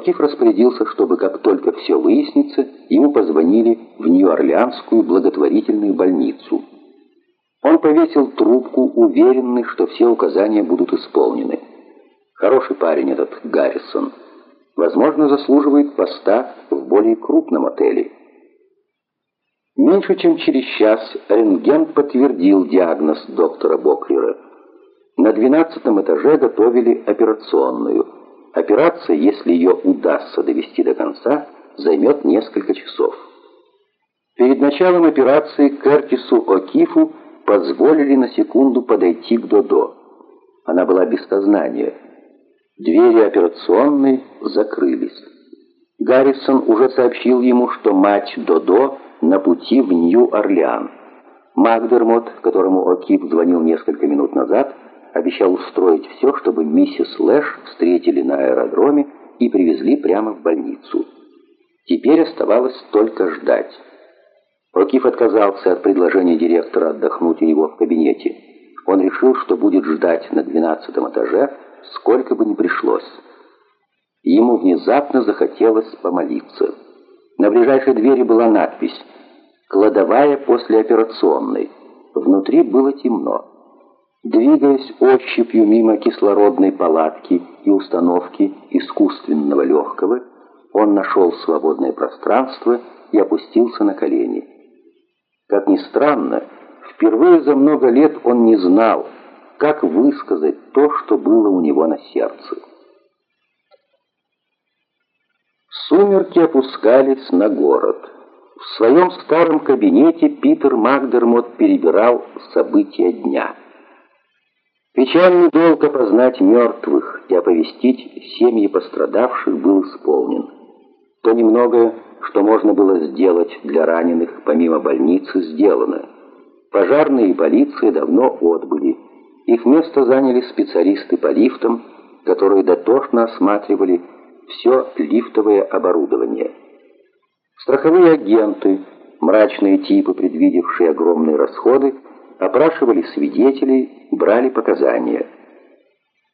Окиф распорядился, чтобы как только все выяснится, ему позвонили в Нью-Орлеанскую благотворительную больницу. Он повесил трубку, уверенный, что все указания будут исполнены. Хороший парень этот Гаррисон. Возможно, заслуживает поста в более крупном отеле. Меньше чем через час рентген подтвердил диагноз доктора Боклера. На двенадцатом этаже готовили операционную. Операция, если ее удастся довести до конца, займет несколько часов. Перед началом операции Кертису О'Кифу позволили на секунду подойти к Додо. Она была без сознания. Двери операционной закрылись. Гаррисон уже сообщил ему, что мать Додо на пути в Нью-Орлеан. Макдермот, которому О'Кип звонил несколько минут назад, обещал устроить все, чтобы миссис Лэш встретили на аэродроме и привезли прямо в больницу. Теперь оставалось только ждать. Окиф отказался от предложения директора отдохнуть у него в кабинете. Он решил, что будет ждать на двенадцатом этаже, сколько бы ни пришлось. Ему внезапно захотелось помолиться. На ближайшей двери была надпись «Кладовая послеоперационной». Внутри было темно. Двигаясь ощупью мимо кислородной палатки и установки искусственного легкого, он нашел свободное пространство и опустился на колени. Как ни странно, впервые за много лет он не знал, как высказать то, что было у него на сердце. Сумерки опускались на город. В своем старом кабинете Питер Макдермот перебирал события дня. Печальный долг опознать мертвых и оповестить семьи пострадавших был исполнен. То немногое, что можно было сделать для раненых помимо больницы, сделано. Пожарные и полиция давно отбыли. Их место заняли специалисты по лифтам, которые дотошно осматривали все лифтовое оборудование. Страховые агенты, мрачные типы, предвидевшие огромные расходы, опрашивали свидетелей, брали показания.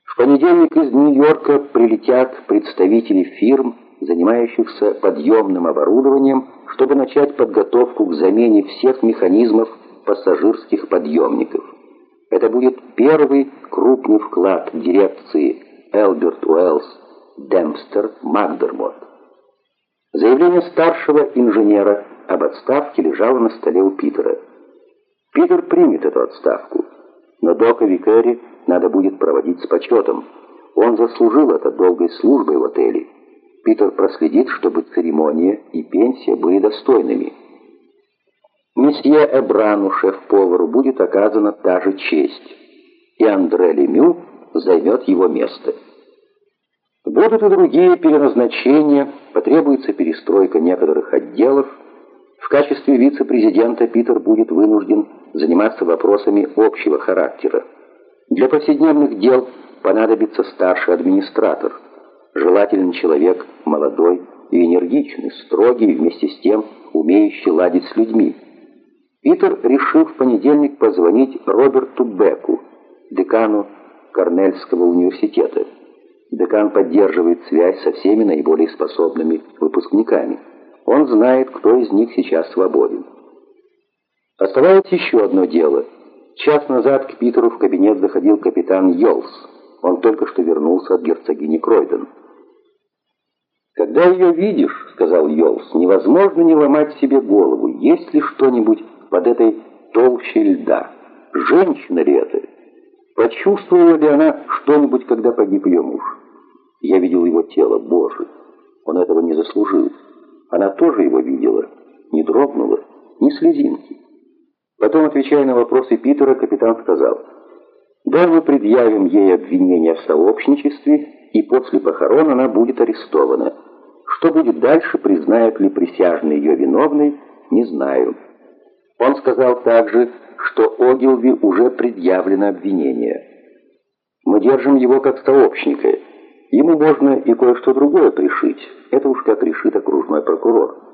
В понедельник из Нью-Йорка прилетят представители фирм, занимающихся подъемным оборудованием, чтобы начать подготовку к замене всех механизмов пассажирских подъемников. Это будет первый крупный вклад дирекции Элберт Уэллс Демпстер Макдермот. Заявление старшего инженера об отставке лежало на столе у Питера. Питер примет эту отставку, но Дока Викэри надо будет проводить с почетом. Он заслужил это долгой службой в отеле. Питер проследит, чтобы церемония и пенсия были достойными. Месье Эбрану, шеф-повару, будет оказана та же честь, и Андре Лемю займет его место. Будут и другие переназначения, потребуется перестройка некоторых отделов. В качестве вице-президента Питер будет вынужден заниматься вопросами общего характера. Для повседневных дел понадобится старший администратор, желательный человек молодой и энергичный, строгий, вместе с тем умеющий ладить с людьми. Питер решил в понедельник позвонить Роберту Беку, декану Корнельского университета. Декан поддерживает связь со всеми наиболее способными выпускниками. Он знает, кто из них сейчас свободен. Оставалось еще одно дело. Час назад к Питеру в кабинет заходил капитан Йолс. Он только что вернулся от герцогини Кройден. «Когда ее видишь, — сказал Йолс, — невозможно не ломать себе голову, есть ли что-нибудь под этой толщей льда. Женщина ли это?» Почувствовала ли она что-нибудь, когда погиб ее муж? Я видел его тело, боже, он этого не заслужил. Она тоже его видела, не дрогнула, ни слезинки. Потом, отвечая на вопросы Питера, капитан сказал, «Да, мы предъявим ей обвинение в сообщничестве, и после похорон она будет арестована. Что будет дальше, признают ли присяжные ее виновной, не знаю». Он сказал также, что Огилви уже предъявлено обвинение. Мы держим его как сообщника. Ему можно и кое-что другое пришить. Это уж как решит окружной прокурор.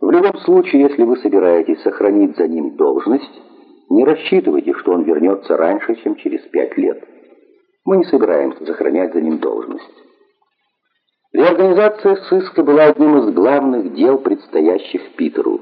В любом случае, если вы собираетесь сохранить за ним должность, не рассчитывайте, что он вернется раньше, чем через пять лет. Мы не собираемся сохранять за ним должность. Реорганизация сыска была одним из главных дел, предстоящих Питеру.